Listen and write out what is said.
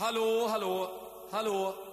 Hallo, hallo, hallo.